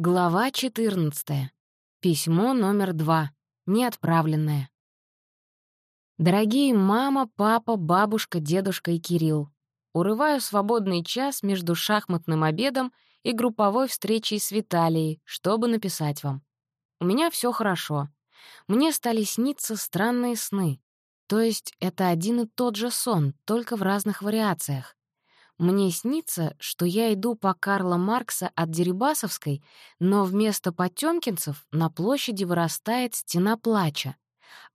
Глава 14. Письмо номер два. Неотправленное. Дорогие мама, папа, бабушка, дедушка и Кирилл, урываю свободный час между шахматным обедом и групповой встречей с Виталией, чтобы написать вам. У меня все хорошо. Мне стали сниться странные сны. То есть это один и тот же сон, только в разных вариациях. Мне снится, что я иду по Карла Маркса от Дерибасовской, но вместо потёмкинцев на площади вырастает стена плача.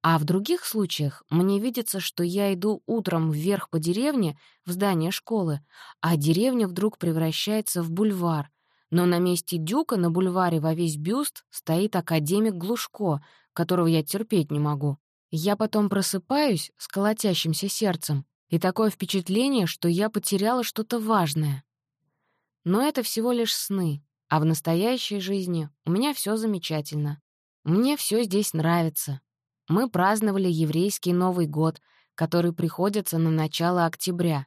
А в других случаях мне видится, что я иду утром вверх по деревне, в здание школы, а деревня вдруг превращается в бульвар. Но на месте Дюка на бульваре во весь бюст стоит академик Глушко, которого я терпеть не могу. Я потом просыпаюсь с колотящимся сердцем, и такое впечатление, что я потеряла что-то важное. Но это всего лишь сны, а в настоящей жизни у меня все замечательно. Мне все здесь нравится. Мы праздновали еврейский Новый год, который приходится на начало октября.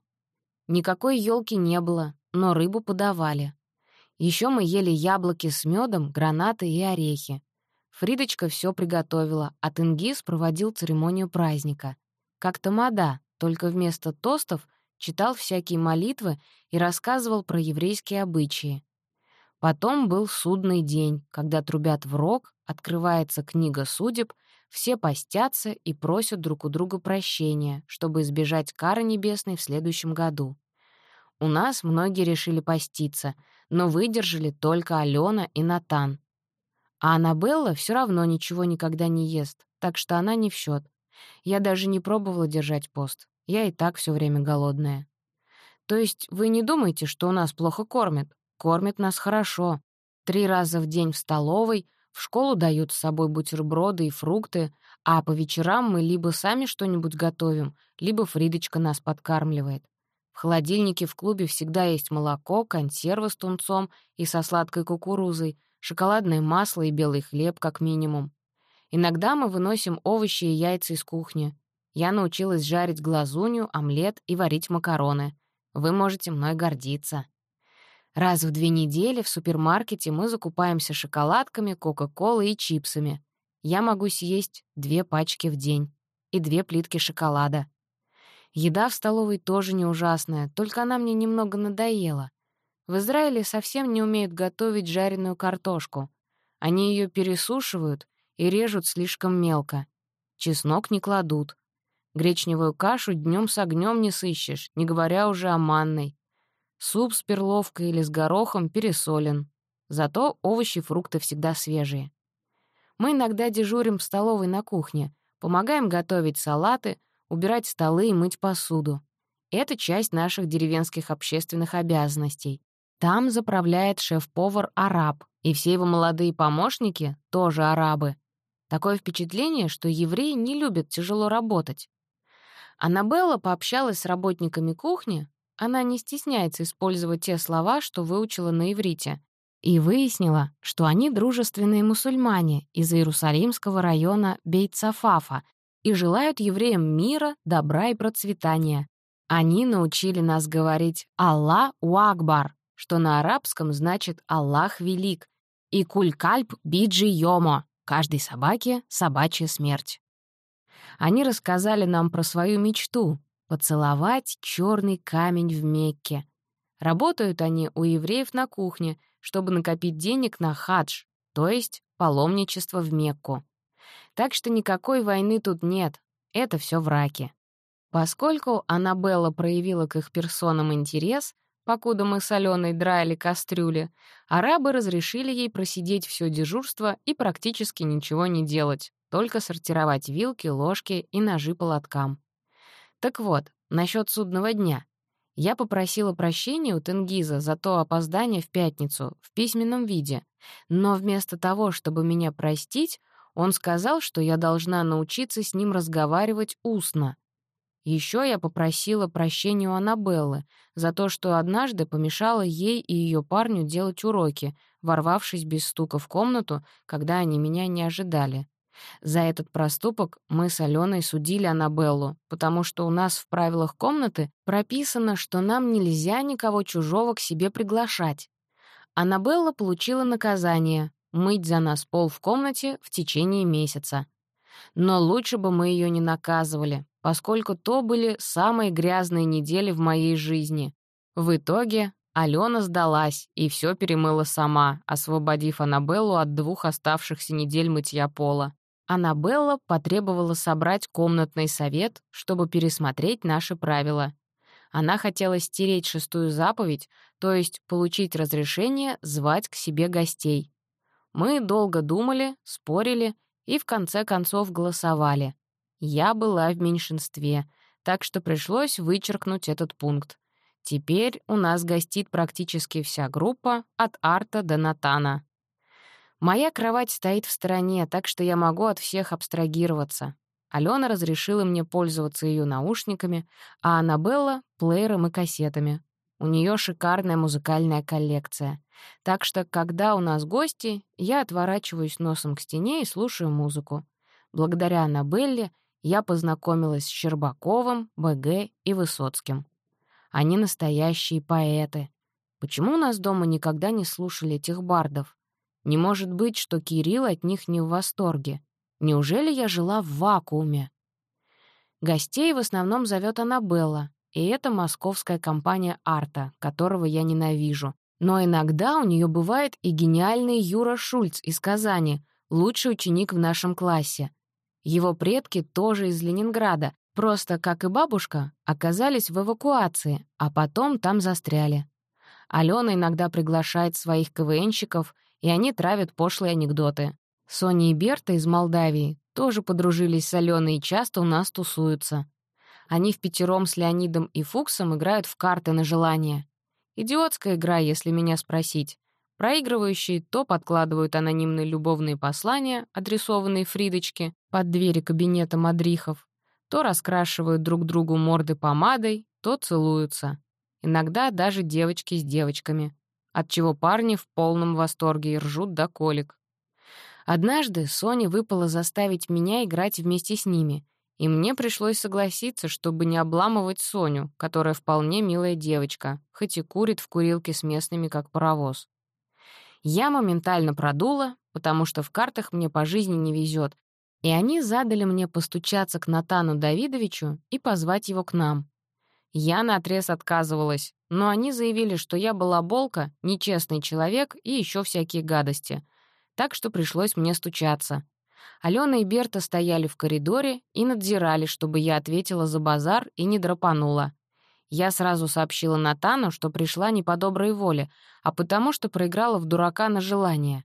Никакой елки не было, но рыбу подавали. Еще мы ели яблоки с медом, гранаты и орехи. Фридочка все приготовила, а Тенгиз проводил церемонию праздника. Как тамада, только вместо тостов читал всякие молитвы и рассказывал про еврейские обычаи. Потом был судный день, когда трубят в рог, открывается книга судеб, все постятся и просят друг у друга прощения, чтобы избежать кары небесной в следующем году. У нас многие решили поститься, но выдержали только Алена и Натан. А Аннабелла все равно ничего никогда не ест, так что она не в счет. Я даже не пробовала держать пост. Я и так все время голодная. То есть вы не думаете, что у нас плохо кормят? Кормят нас хорошо. Три раза в день в столовой, в школу дают с собой бутерброды и фрукты, а по вечерам мы либо сами что-нибудь готовим, либо Фридочка нас подкармливает. В холодильнике в клубе всегда есть молоко, консервы с тунцом и со сладкой кукурузой, шоколадное масло и белый хлеб как минимум. Иногда мы выносим овощи и яйца из кухни. Я научилась жарить глазунью, омлет и варить макароны. Вы можете мной гордиться. Раз в две недели в супермаркете мы закупаемся шоколадками, кока-колой и чипсами. Я могу съесть две пачки в день и две плитки шоколада. Еда в столовой тоже не ужасная, только она мне немного надоела. В Израиле совсем не умеют готовить жареную картошку. Они ее пересушивают и режут слишком мелко. Чеснок не кладут. Гречневую кашу днем с огнем не сыщешь, не говоря уже о манной. Суп с перловкой или с горохом пересолен. Зато овощи и фрукты всегда свежие. Мы иногда дежурим в столовой на кухне, помогаем готовить салаты, убирать столы и мыть посуду. Это часть наших деревенских общественных обязанностей. Там заправляет шеф-повар араб, и все его молодые помощники — тоже арабы. Такое впечатление, что евреи не любят тяжело работать. Аннабелла пообщалась с работниками кухни, она не стесняется использовать те слова, что выучила на иврите, и выяснила, что они дружественные мусульмане из Иерусалимского района Бейт-Сафафа и желают евреям мира, добра и процветания. Они научили нас говорить «Аллах Уакбар», что на арабском значит «Аллах велик», и «Кулькальп биджи йомо», Каждой собаке — собачья смерть. Они рассказали нам про свою мечту — поцеловать черный камень в Мекке. Работают они у евреев на кухне, чтобы накопить денег на хадж, то есть паломничество в Мекку. Так что никакой войны тут нет, это все враки. Поскольку Аннабелла проявила к их персонам интерес — Покуда мы с Аленой драили кастрюли, арабы разрешили ей просидеть все дежурство и практически ничего не делать, только сортировать вилки, ложки и ножи по лоткам. Так вот, насчет судного дня. Я попросила прощения у Тенгиза за то опоздание в пятницу в письменном виде, но вместо того, чтобы меня простить, он сказал, что я должна научиться с ним разговаривать устно, еще я попросила прощения у Аннабеллы за то, что однажды помешала ей и ее парню делать уроки, ворвавшись без стука в комнату, когда они меня не ожидали. За этот проступок мы с Аленой судили Аннабеллу, потому что у нас в правилах комнаты прописано, что нам нельзя никого чужого к себе приглашать. Аннабелла получила наказание — мыть за нас пол в комнате в течение месяца. Но лучше бы мы ее не наказывали, поскольку то были самые грязные недели в моей жизни. В итоге Алена сдалась и все перемыла сама, освободив Аннабеллу от двух оставшихся недель мытья пола. Аннабелла потребовала собрать комнатный совет, чтобы пересмотреть наши правила. Она хотела стереть шестую заповедь, то есть получить разрешение звать к себе гостей. Мы долго думали, спорили и в конце концов голосовали. Я была в меньшинстве, так что пришлось вычеркнуть этот пункт. Теперь у нас гостит практически вся группа от Арта до Натана. Моя кровать стоит в стороне, так что я могу от всех абстрагироваться. Алена разрешила мне пользоваться ее наушниками, а Аннабелла — плеером и кассетами. У нее шикарная музыкальная коллекция. Так что, когда у нас гости, я отворачиваюсь носом к стене и слушаю музыку. Благодаря Аннабелле я познакомилась с Щербаковым, БГ и Высоцким. Они настоящие поэты. Почему у нас дома никогда не слушали этих бардов? Не может быть, что Кирилл от них не в восторге. Неужели я жила в вакууме? Гостей в основном зовет Аннабелла, и это московская компания «Арта», которого я ненавижу. Но иногда у нее бывает и гениальный Юра Шульц из Казани, лучший ученик в нашем классе. Его предки тоже из Ленинграда, просто, как и бабушка, оказались в эвакуации, а потом там застряли. Алена иногда приглашает своих КВНщиков, и они травят пошлые анекдоты. Соня и Берта из Молдавии тоже подружились с Аленой и часто у нас тусуются. Они в пятером с Леонидом и Фуксом играют в карты на желание. Идиотская игра, если меня спросить. Проигрывающие то подкладывают анонимные любовные послания, адресованные Фридочке, под двери кабинета мадрихов, то раскрашивают друг другу морды помадой, то целуются. Иногда даже девочки с девочками, отчего парни в полном восторге и ржут до колик. Однажды Соне выпало заставить меня играть вместе с ними, и мне пришлось согласиться, чтобы не обламывать Соню, которая вполне милая девочка, хоть и курит в курилке с местными, как паровоз. Я моментально продула, потому что в картах мне по жизни не везет, и они задали мне постучаться к Натану Давидовичу и позвать его к нам. Я наотрез отказывалась, но они заявили, что я была болка, нечестный человек и еще всякие гадости — так что пришлось мне стучаться. Алена и Берта стояли в коридоре и надзирали, чтобы я ответила за базар и не драпанула. Я сразу сообщила Натану, что пришла не по доброй воле, а потому что проиграла в дурака на желание.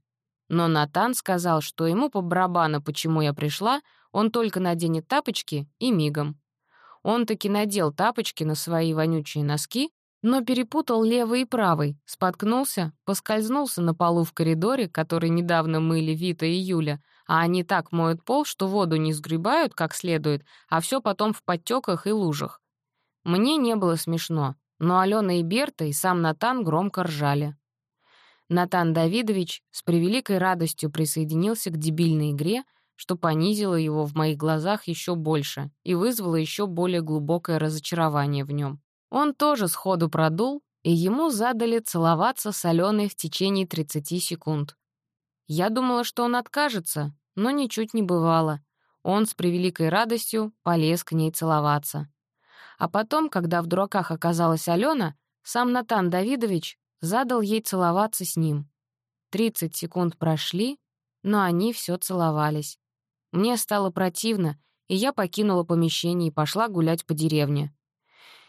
Но Натан сказал, что ему по барабану, почему я пришла, он только наденет тапочки и мигом. Он таки надел тапочки на свои вонючие носки, но перепутал левый и правый, споткнулся, поскользнулся на полу в коридоре, который недавно мыли Вита и Юля, а они так моют пол, что воду не сгребают как следует, а все потом в подтеках и лужах. Мне не было смешно, но Алена и Берта и сам Натан громко ржали. Натан Давидович с превеликой радостью присоединился к дебильной игре, что понизило его в моих глазах еще больше и вызвало еще более глубокое разочарование в нем. Он тоже сходу продул, и ему задали целоваться с Аленой в течение 30 секунд. Я думала, что он откажется, но ничуть не бывало. Он с превеликой радостью полез к ней целоваться. А потом, когда в дураках оказалась Алена, сам Натан Давидович задал ей целоваться с ним. 30 секунд прошли, но они все целовались. Мне стало противно, и я покинула помещение и пошла гулять по деревне.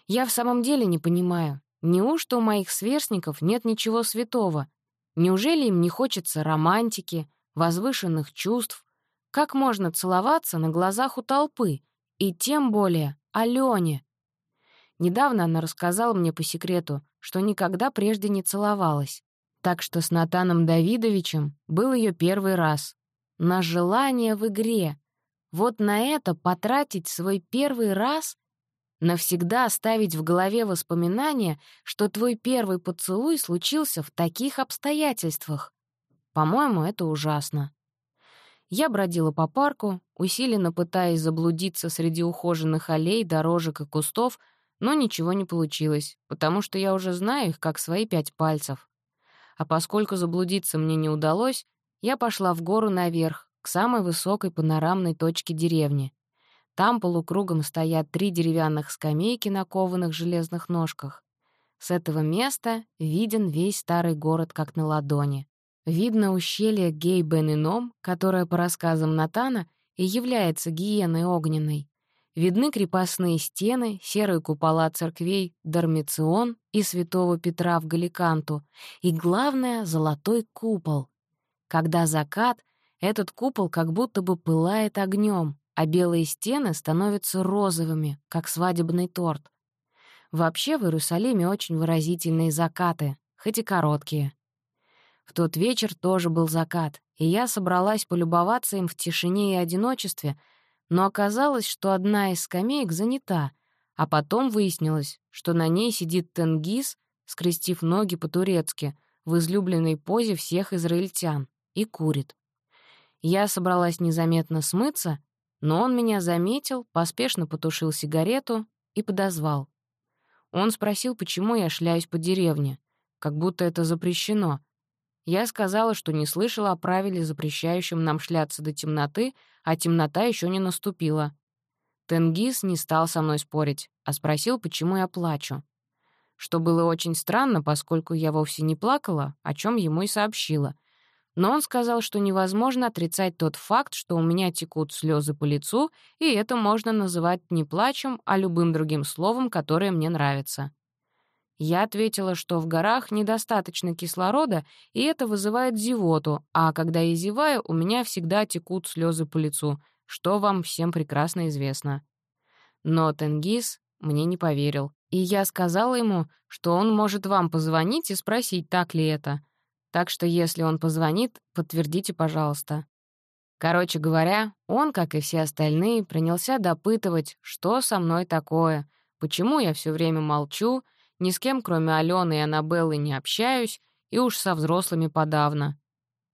Я в самом деле не понимаю, неужто у моих сверстников нет ничего святого? Неужели им не хочется романтики, возвышенных чувств? Как можно целоваться на глазах у толпы? И тем более Алёне? Недавно она рассказала мне по секрету, что никогда прежде не целовалась. Так что с Натаном Давидовичем был ее первый раз. На желание в игре. Вот на это потратить свой первый раз Навсегда оставить в голове воспоминания, что твой первый поцелуй случился в таких обстоятельствах. По-моему, это ужасно. Я бродила по парку, усиленно пытаясь заблудиться среди ухоженных аллей, дорожек и кустов, но ничего не получилось, потому что я уже знаю их как свои пять пальцев. А поскольку заблудиться мне не удалось, я пошла в гору наверх, к самой высокой панорамной точке деревни. Там полукругом стоят три деревянных скамейки на кованых железных ножках. С этого места виден весь старый город как на ладони. Видно ущелье Гей-Бен-Ином, которое, по рассказам Натана, и является гиеной огненной. Видны крепостные стены, серые купола церквей Дармицион и Святого Петра в Галиканту, и, главное, золотой купол. Когда закат, этот купол как будто бы пылает огнем, а белые стены становятся розовыми, как свадебный торт. Вообще в Иерусалиме очень выразительные закаты, хоть и короткие. В тот вечер тоже был закат, и я собралась полюбоваться им в тишине и одиночестве, но оказалось, что одна из скамеек занята, а потом выяснилось, что на ней сидит Тенгиз, скрестив ноги по-турецки, в излюбленной позе всех израильтян, и курит. Я собралась незаметно смыться, но он меня заметил, поспешно потушил сигарету и подозвал. Он спросил, почему я шляюсь по деревне, как будто это запрещено. Я сказала, что не слышала о правиле, запрещающем нам шляться до темноты, а темнота еще не наступила. Тенгиз не стал со мной спорить, а спросил, почему я плачу. Что было очень странно, поскольку я вовсе не плакала, о чем ему и сообщила. Но он сказал, что невозможно отрицать тот факт, что у меня текут слезы по лицу, и это можно называть не плачем, а любым другим словом, которое мне нравится. Я ответила, что в горах недостаточно кислорода, и это вызывает зевоту, а когда я зеваю, у меня всегда текут слезы по лицу, что вам всем прекрасно известно. Но Тенгиз мне не поверил, и я сказала ему, что он может вам позвонить и спросить, так ли это — так что если он позвонит, подтвердите, пожалуйста. Короче говоря, он, как и все остальные, принялся допытывать, что со мной такое, почему я все время молчу, ни с кем, кроме Алены и Аннабеллы, не общаюсь, и уж со взрослыми подавно.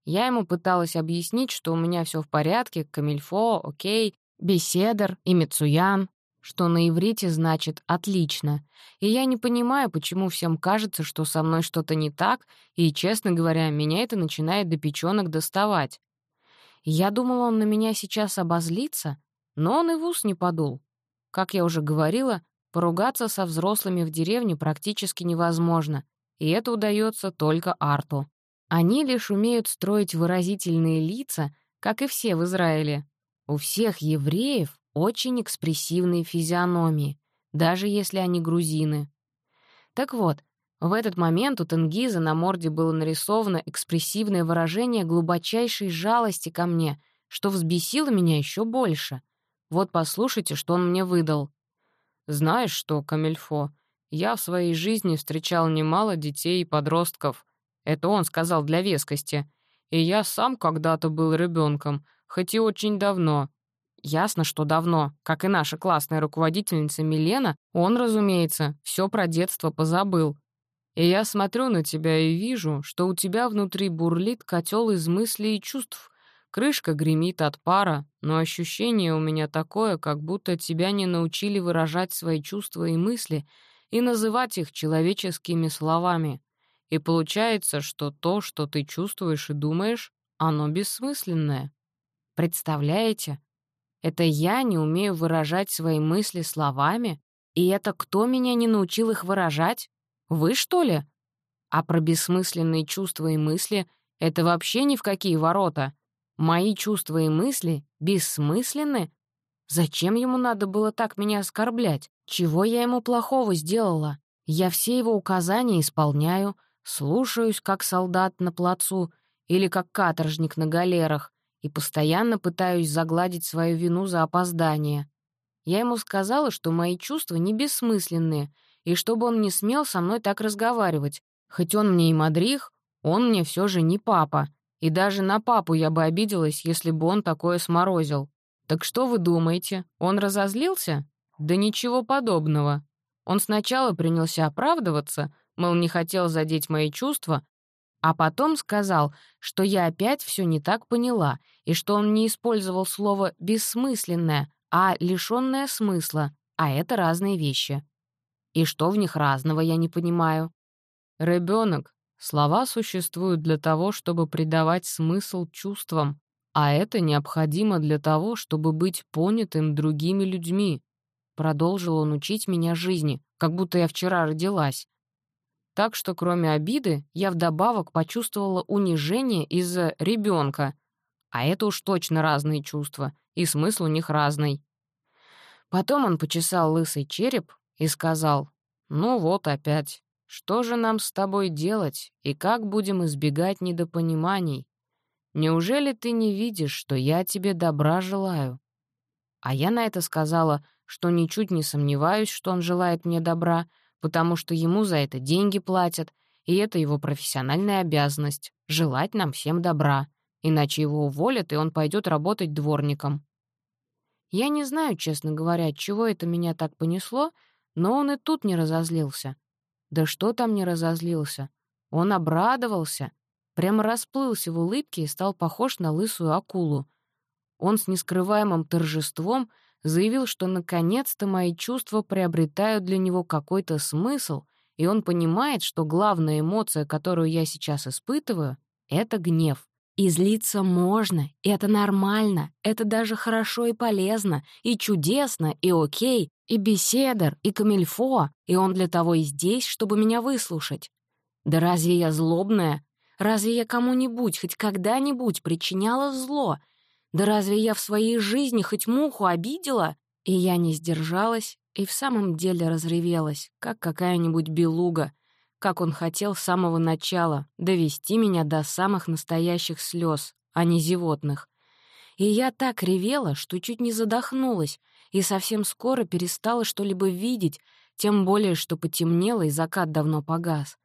Я ему пыталась объяснить, что у меня все в порядке, камильфо, окей, беседер и Мицуян, что на иврите значит «отлично», и я не понимаю, почему всем кажется, что со мной что-то не так, и, честно говоря, меня это начинает до печёнок доставать. Я думала, он на меня сейчас обозлится, но он и в ус не подул. Как я уже говорила, поругаться со взрослыми в деревне практически невозможно, и это удается только Арту. Они лишь умеют строить выразительные лица, как и все в Израиле. У всех евреев очень экспрессивные физиономии, даже если они грузины. Так вот, в этот момент у Тенгиза на морде было нарисовано экспрессивное выражение глубочайшей жалости ко мне, что взбесило меня еще больше. Вот послушайте, что он мне выдал. «Знаешь что, Камильфо, я в своей жизни встречал немало детей и подростков. Это он сказал для вескости. И я сам когда-то был ребенком, хоть и очень давно. Ясно, что давно, как и наша классная руководительница Милена, он, разумеется, все про детство позабыл. И я смотрю на тебя и вижу, что у тебя внутри бурлит котел из мыслей и чувств. Крышка гремит от пара, но ощущение у меня такое, как будто тебя не научили выражать свои чувства и мысли и называть их человеческими словами. И получается, что то, что ты чувствуешь и думаешь, оно бессмысленное. Представляете? Это я не умею выражать свои мысли словами? И это кто меня не научил их выражать? Вы, что ли? А про бессмысленные чувства и мысли — это вообще ни в какие ворота. Мои чувства и мысли бессмысленны? Зачем ему надо было так меня оскорблять? Чего я ему плохого сделала? Я все его указания исполняю, слушаюсь, как солдат на плацу или как каторжник на галерах, и постоянно пытаюсь загладить свою вину за опоздание. Я ему сказала, что мои чувства не бессмысленные, и чтобы он не смел со мной так разговаривать. Хоть он мне и мадрих, он мне все же не папа. И даже на папу я бы обиделась, если бы он такое сморозил. Так что вы думаете, он разозлился? Да ничего подобного. Он сначала принялся оправдываться, мол, не хотел задеть мои чувства, а потом сказал, что я опять все не так поняла, и что он не использовал слово «бессмысленное», а «лишённое смысла», а это разные вещи. И что в них разного, я не понимаю. «Ребёнок», Слова существуют для того, чтобы придавать смысл чувствам, а это необходимо для того, чтобы быть понятым другими людьми. Продолжил он учить меня жизни, как будто я вчера родилась. Так что, кроме обиды, я вдобавок почувствовала унижение из-за ребенка. А это уж точно разные чувства, и смысл у них разный. Потом он почесал лысый череп и сказал, «Ну вот опять. Что же нам с тобой делать, и как будем избегать недопониманий? Неужели ты не видишь, что я тебе добра желаю?» А я на это сказала, что ничуть не сомневаюсь, что он желает мне добра, потому что ему за это деньги платят, и это его профессиональная обязанность — желать нам всем добра, иначе его уволят, и он пойдет работать дворником. Я не знаю, честно говоря, чего это меня так понесло, но он и тут не разозлился. Да что там не разозлился? Он обрадовался, прямо расплылся в улыбке и стал похож на лысую акулу. Он с нескрываемым торжеством заявил, что наконец-то мои чувства приобретают для него какой-то смысл, и он понимает, что главная эмоция, которую я сейчас испытываю, — это гнев. И злиться можно, это нормально, это даже хорошо и полезно, и чудесно, и окей, и беседер, и камильфо, и он для того и здесь, чтобы меня выслушать. Да разве я злобная? Разве я кому-нибудь хоть когда-нибудь причиняла зло? Да разве я в своей жизни хоть муху обидела? И я не сдержалась и в самом деле разревелась, как какая-нибудь белуга, как он хотел с самого начала довести меня до самых настоящих слез, а не зевотных. И я так ревела, что чуть не задохнулась, и совсем скоро перестала что-либо видеть, тем более, что потемнело и закат давно погас.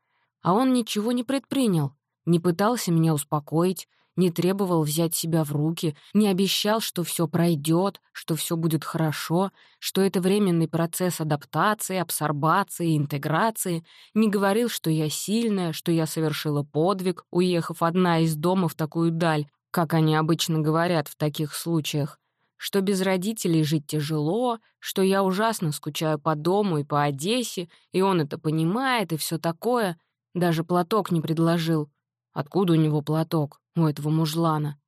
А он ничего не предпринял, не пытался меня успокоить, не требовал взять себя в руки, не обещал, что все пройдет, что все будет хорошо, что это временный процесс адаптации, абсорбации, интеграции, не говорил, что я сильная, что я совершила подвиг, уехав одна из дома в такую даль, как они обычно говорят в таких случаях, что без родителей жить тяжело, что я ужасно скучаю по дому и по Одессе, и он это понимает, и все такое. Даже платок не предложил. Откуда у него платок? у этого мужлана.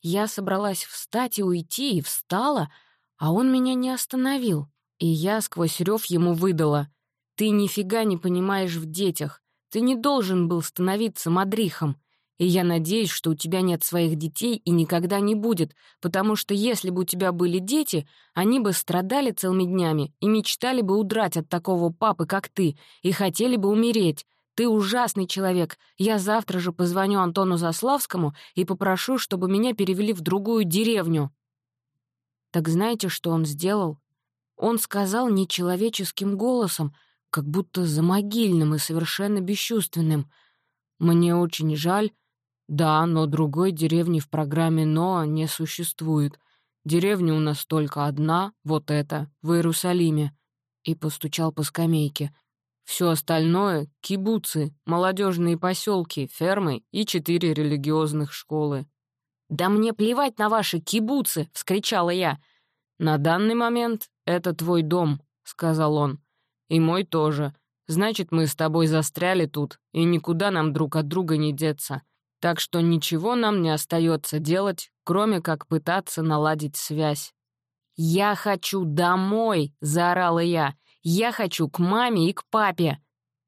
Я собралась встать и уйти, и встала, а он меня не остановил. И я сквозь рев ему выдала. «Ты нифига не понимаешь в детях. Ты не должен был становиться мадрихом. И я надеюсь, что у тебя нет своих детей и никогда не будет, потому что если бы у тебя были дети, они бы страдали целыми днями и мечтали бы удрать от такого папы, как ты, и хотели бы умереть. Ты ужасный человек. Я завтра же позвоню Антону Заславскому и попрошу, чтобы меня перевели в другую деревню». Так знаете, что он сделал? Он сказал нечеловеческим голосом, как будто замогильным и совершенно бесчувственным. «Мне очень жаль. Да, но другой деревни в программе «Но» не существует. Деревня у нас только одна, вот эта, в Иерусалиме». И постучал по скамейке — все остальное — кибуцы, молодежные поселки, фермы и четыре религиозных школы. «Да мне плевать на ваши кибуцы!» — вскричала я. «На данный момент это твой дом», — сказал он. «И мой тоже. Значит, мы с тобой застряли тут, и никуда нам друг от друга не деться. Так что ничего нам не остается делать, кроме как пытаться наладить связь». «Я хочу домой!» — заорала я. Я хочу к маме и к папе».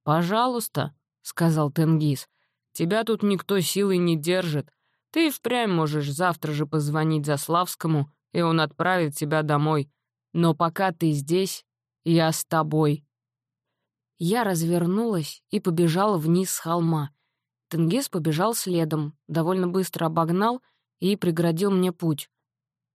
«Пожалуйста», — сказал Тенгиз. «Тебя тут никто силой не держит. Ты впрямь можешь завтра же позвонить Заславскому, и он отправит тебя домой. Но пока ты здесь, я с тобой». Я развернулась и побежала вниз с холма. Тенгиз побежал следом, довольно быстро обогнал и преградил мне путь.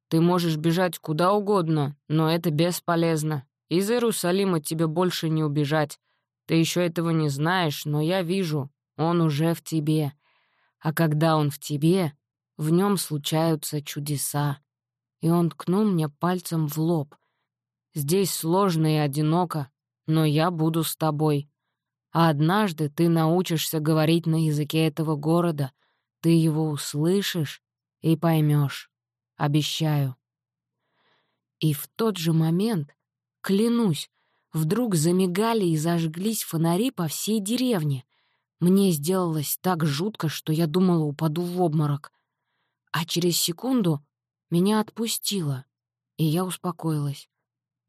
«Ты можешь бежать куда угодно, но это бесполезно. Из Иерусалима тебе больше не убежать. Ты еще этого не знаешь, но я вижу, он уже в тебе. А когда он в тебе, в нем случаются чудеса. И он ткнул мне пальцем в лоб. Здесь сложно и одиноко, но я буду с тобой. А однажды ты научишься говорить на языке этого города, ты его услышишь и поймешь. Обещаю. И в тот же момент Клянусь, вдруг замигали и зажглись фонари по всей деревне. Мне сделалось так жутко, что я думала, упаду в обморок. А через секунду меня отпустило, и я успокоилась.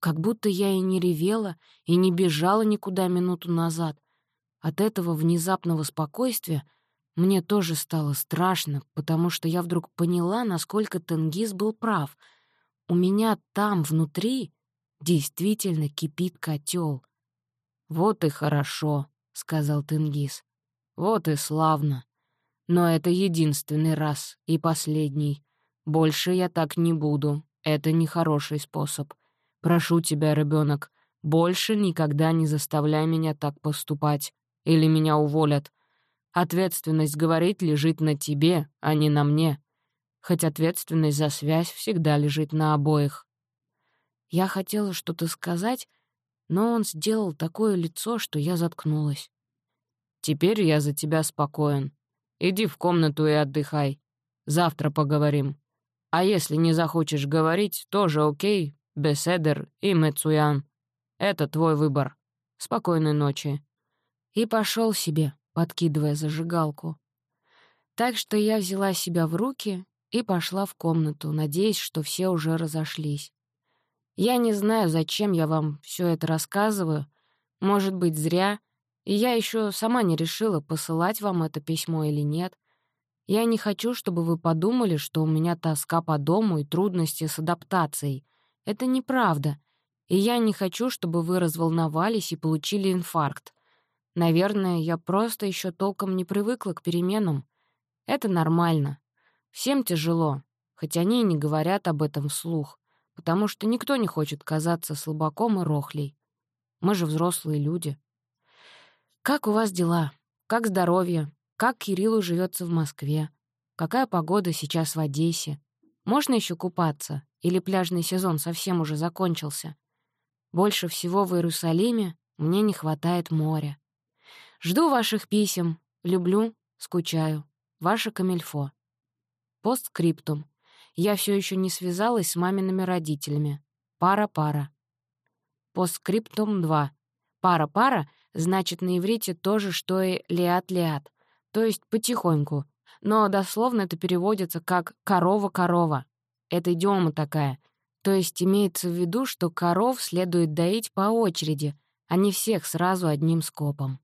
Как будто я и не ревела, и не бежала никуда минуту назад. От этого внезапного спокойствия мне тоже стало страшно, потому что я вдруг поняла, насколько Тенгиз был прав. У меня там, внутри, действительно кипит котел. «Вот и хорошо», — сказал Тенгиз. «Вот и славно. Но это единственный раз и последний. Больше я так не буду. Это нехороший способ. Прошу тебя, ребенок, больше никогда не заставляй меня так поступать, или меня уволят. Ответственность, говорит, лежит на тебе, а не на мне. Хоть ответственность за связь всегда лежит на обоих. Я хотела что-то сказать, но он сделал такое лицо, что я заткнулась. «Теперь я за тебя спокоен. Иди в комнату и отдыхай. Завтра поговорим. А если не захочешь говорить, тоже окей, Беседер и Мецуян. Это твой выбор. Спокойной ночи». И пошел себе, подкидывая зажигалку. Так что я взяла себя в руки и пошла в комнату, надеясь, что все уже разошлись. Я не знаю, зачем я вам все это рассказываю. Может быть, зря. И я еще сама не решила, посылать вам это письмо или нет. Я не хочу, чтобы вы подумали, что у меня тоска по дому и трудности с адаптацией. Это неправда. И я не хочу, чтобы вы разволновались и получили инфаркт. Наверное, я просто еще толком не привыкла к переменам. Это нормально. Всем тяжело, хоть они и не говорят об этом вслух, потому что никто не хочет казаться слабаком и рохлей. Мы же взрослые люди. Как у вас дела? Как здоровье? Как Кириллу живется в Москве? Какая погода сейчас в Одессе? Можно еще купаться? Или пляжный сезон совсем уже закончился? Больше всего в Иерусалиме мне не хватает моря. Жду ваших писем. Люблю, скучаю. Ваше Камильфо. Постскриптум. Я все еще не связалась с мамиными родителями. Пара-пара. Постскриптум 2. Пара-пара значит на иврите то же, что и лиат-лиат, то есть потихоньку, но дословно это переводится как «корова-корова». Это идиома такая. То есть имеется в виду, что коров следует доить по очереди, а не всех сразу одним скопом.